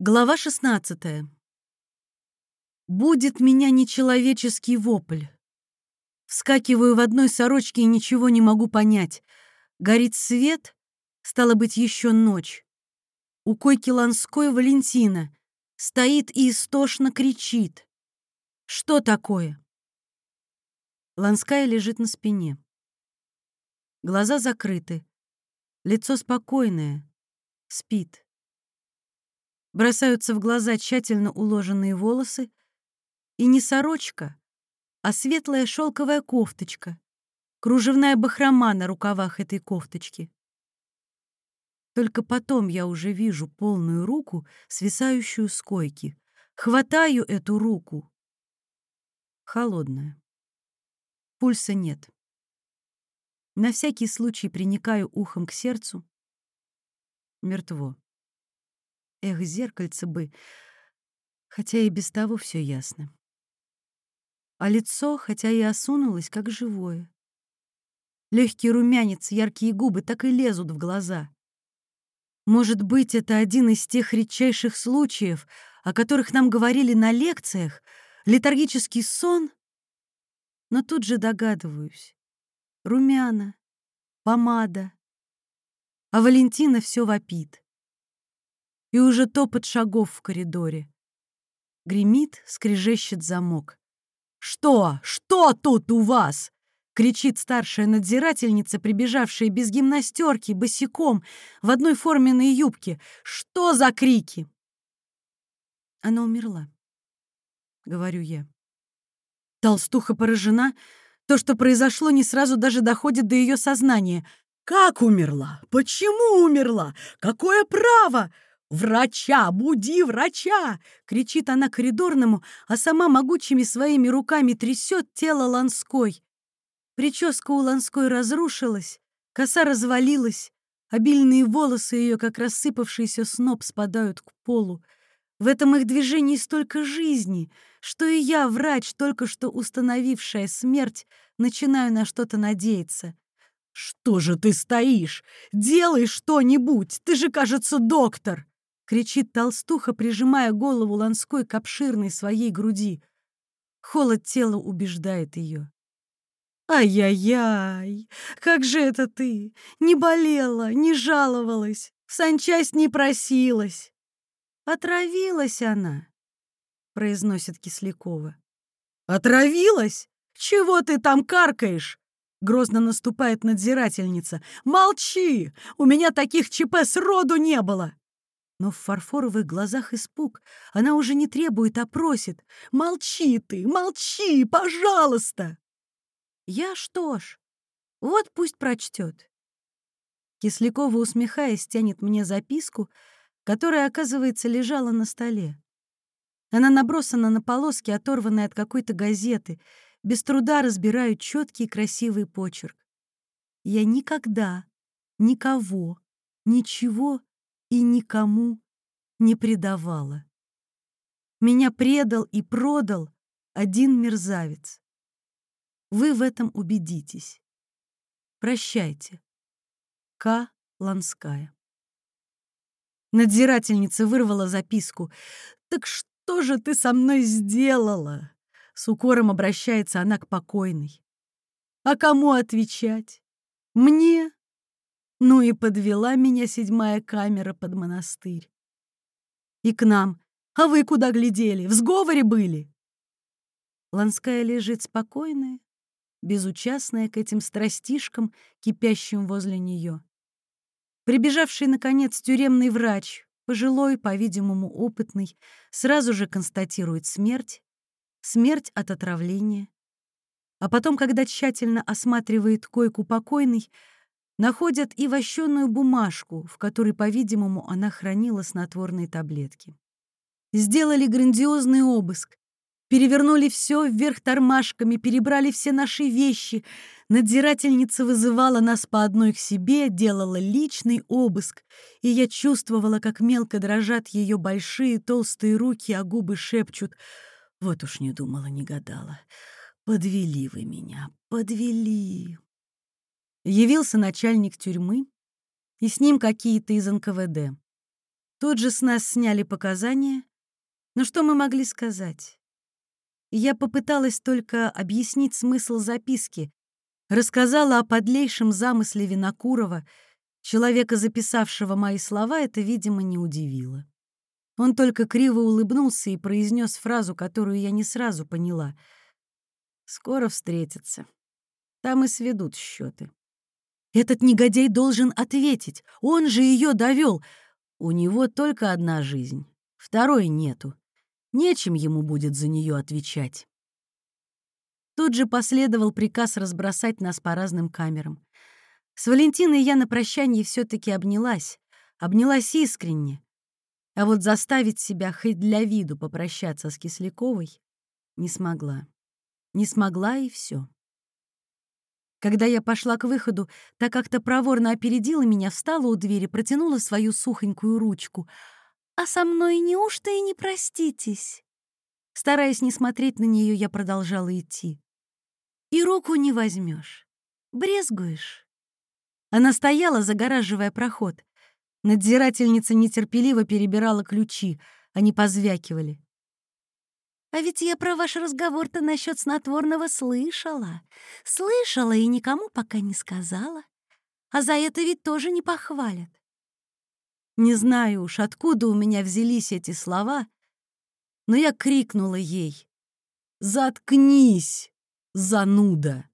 Глава 16. Будет меня нечеловеческий вопль. Вскакиваю в одной сорочке и ничего не могу понять. Горит свет, стало быть, еще ночь. У койки Ланской Валентина стоит и истошно кричит. Что такое? Ланская лежит на спине. Глаза закрыты, лицо спокойное, спит бросаются в глаза тщательно уложенные волосы, и не сорочка, а светлая шелковая кофточка, кружевная бахрома на рукавах этой кофточки. Только потом я уже вижу полную руку, свисающую с койки. Хватаю эту руку. Холодная. Пульса нет. На всякий случай приникаю ухом к сердцу. Мертво. Эх, зеркальце бы, хотя и без того все ясно. А лицо, хотя и осунулось, как живое. Легкий румянец, яркие губы так и лезут в глаза. Может быть, это один из тех редчайших случаев, о которых нам говорили на лекциях, летаргический сон? Но тут же догадываюсь. Румяна, помада. А Валентина все вопит и уже топот шагов в коридоре. Гремит, скрежещет замок. «Что? Что тут у вас?» — кричит старшая надзирательница, прибежавшая без гимнастерки, босиком, в одной форменной юбке. «Что за крики?» Она умерла, — говорю я. Толстуха поражена. То, что произошло, не сразу даже доходит до ее сознания. «Как умерла? Почему умерла? Какое право?» «Врача! Буди врача!» — кричит она коридорному, а сама могучими своими руками трясет тело Ланской. Прическа у Ланской разрушилась, коса развалилась, обильные волосы ее, как рассыпавшийся сноп, спадают к полу. В этом их движении столько жизни, что и я, врач, только что установившая смерть, начинаю на что-то надеяться. «Что же ты стоишь? Делай что-нибудь! Ты же, кажется, доктор!» — кричит толстуха, прижимая голову Ланской к обширной своей груди. Холод тела убеждает ее. «Ай-яй-яй! Как же это ты? Не болела, не жаловалась, в санчасть не просилась!» «Отравилась она», — произносит Кислякова. «Отравилась? Чего ты там каркаешь?» Грозно наступает надзирательница. «Молчи! У меня таких ЧП сроду не было!» Но в фарфоровых глазах испуг. Она уже не требует, а просит. «Молчи ты, молчи, пожалуйста!» «Я что ж, вот пусть прочтет». Кислякова, усмехаясь, тянет мне записку, которая, оказывается, лежала на столе. Она набросана на полоски, оторванные от какой-то газеты, без труда разбирают четкий красивый почерк. Я никогда, никого, ничего и никому не предавала. Меня предал и продал один мерзавец. Вы в этом убедитесь. Прощайте. К. Ланская. Надзирательница вырвала записку. «Так что же ты со мной сделала?» С укором обращается она к покойной. «А кому отвечать? Мне ну и подвела меня седьмая камера под монастырь. И к нам. А вы куда глядели? В сговоре были? Ланская лежит спокойная, безучастная к этим страстишкам, кипящим возле нее. Прибежавший, наконец, тюремный врач, пожилой, по-видимому, опытный, сразу же констатирует смерть, смерть от отравления. А потом, когда тщательно осматривает койку покойной, находят и вощеную бумажку, в которой, по-видимому, она хранила снотворные таблетки. Сделали грандиозный обыск. Перевернули все вверх тормашками, перебрали все наши вещи. Надзирательница вызывала нас по одной к себе, делала личный обыск, и я чувствовала, как мелко дрожат ее большие толстые руки, а губы шепчут. Вот уж не думала, не гадала. Подвели вы меня, подвели. Явился начальник тюрьмы, и с ним какие-то из НКВД. Тут же с нас сняли показания. Но что мы могли сказать? Я попыталась только объяснить смысл записки, рассказала о подлейшем замысле Винокурова. Человека, записавшего мои слова, это, видимо, не удивило. Он только криво улыбнулся и произнес фразу, которую я не сразу поняла. «Скоро встретятся. Там и сведут счеты. Этот негодяй должен ответить. Он же ее довел. У него только одна жизнь. Второй нету. Нечем ему будет за нее отвечать. Тут же последовал приказ разбросать нас по разным камерам. С Валентиной я на прощанье все таки обнялась. Обнялась искренне. А вот заставить себя хоть для виду попрощаться с Кисляковой не смогла. Не смогла и все. Когда я пошла к выходу, так как-то проворно опередила меня, встала у двери, протянула свою сухонькую ручку. «А со мной неужто и не проститесь?» Стараясь не смотреть на нее, я продолжала идти. «И руку не возьмешь. Брезгуешь?» Она стояла, загораживая проход. Надзирательница нетерпеливо перебирала ключи, они позвякивали. «А ведь я про ваш разговор-то насчет снотворного слышала. Слышала и никому пока не сказала. А за это ведь тоже не похвалят». Не знаю уж, откуда у меня взялись эти слова, но я крикнула ей «Заткнись, зануда!»